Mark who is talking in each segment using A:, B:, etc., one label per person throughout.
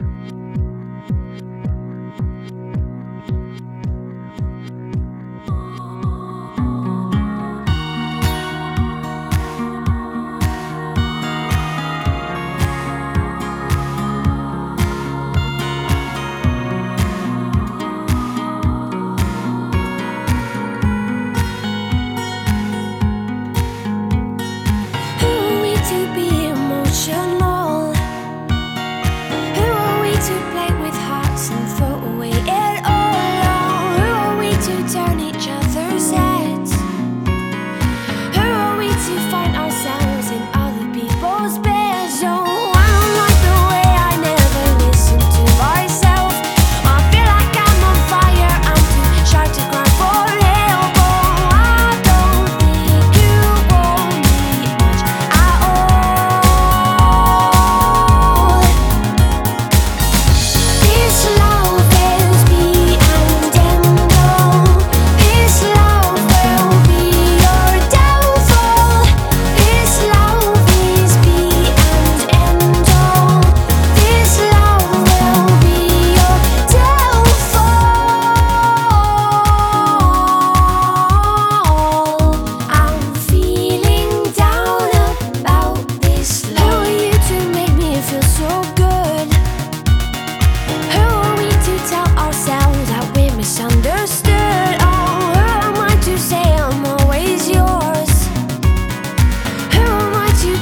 A: you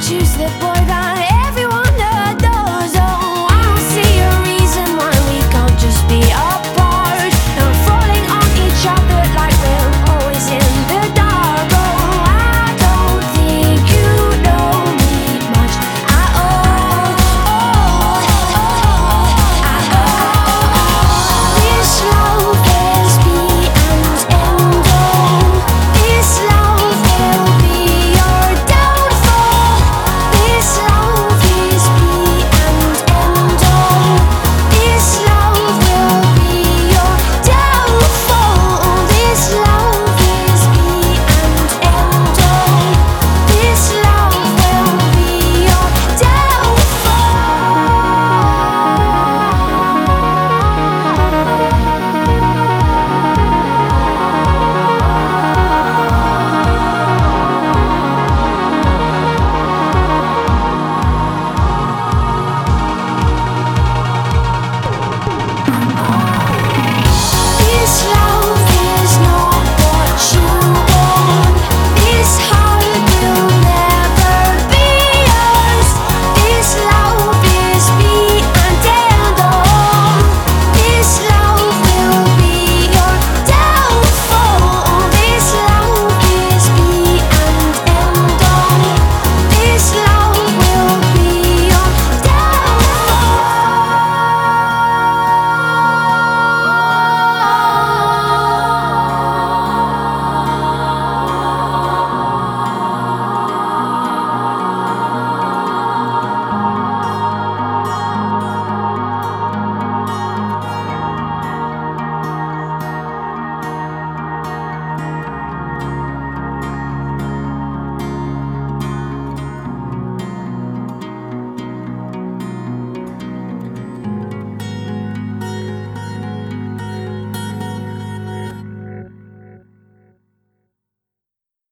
A: choose the boy that